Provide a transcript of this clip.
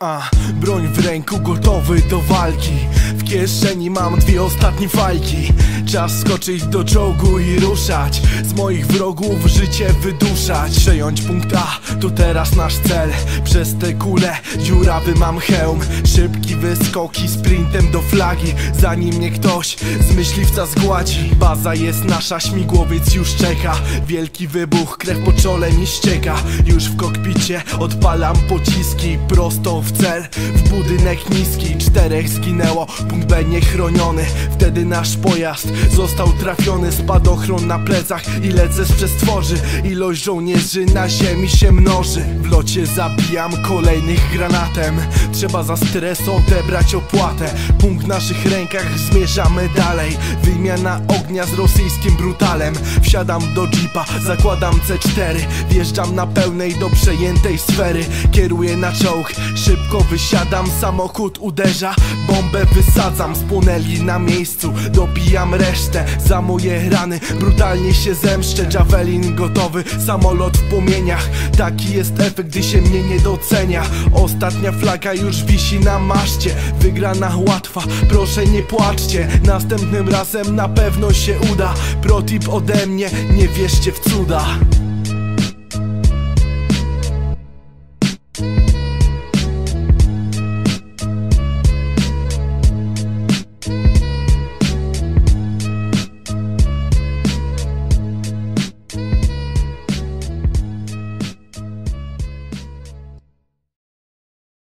A, broń w ręku, gotowy do walki. W kieszeni mam dwie ostatnie fajki. Czas skoczyć do czołgu i ruszać. Z moich wrogów życie wyduszać. Przejąć punkt A, to teraz nasz cel. Przez te kule dziurawy mam hełm. Szybki wyskoki sprintem do flagi. Zanim mnie ktoś z myśliwca zgładzi. Baza jest nasza, śmigłowiec już czeka. Wielki wybuch, krew po czole mi ścieka. Już w kokpicie odpalam pociski Prosto w cel, w budynek niski Czterech zginęło, punkt B niechroniony. Wtedy nasz pojazd został trafiony Spadochron na plecach i lecę z przestworzy. Ilość żołnierzy na ziemi się mnoży. W locie zabijam kolejnych granatem. Trzeba za stres odebrać opłatę. Punkt w naszych rękach, zmierzamy dalej. Wymiana ognia z rosyjskim brutalem. Wsiadam do jeepa, zakładam C4 Wjeżdżam na pełnej do przejętej sfery. Kieruję na czołg, szybko wysiadam Samochód uderza, bombę wysadzam. Spłonęli na miejscu, dobijam resztę. Za moje rany brutalnie się zemszczę. Javelin gotowy, samolot w płomieniach. Taki jest efekt, gdy się mnie nie docenia. Ostatnia flaga już wisi na maszcie. Wygrana łatwa, proszę nie płaczcie. Następnym razem na pewno się uda. Protip ode mnie, nie wierzcie w cuda